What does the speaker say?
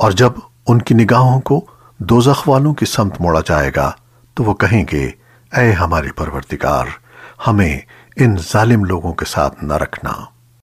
اور جب ان کی نگاہوں کو دوزخ والوں کی سمت موڑا جائے گا، تو وہ کہیں گے، اے ہمارے پروردگار، ہمیں ان ظالم لوگوں کے ساتھ نہ رکھنا۔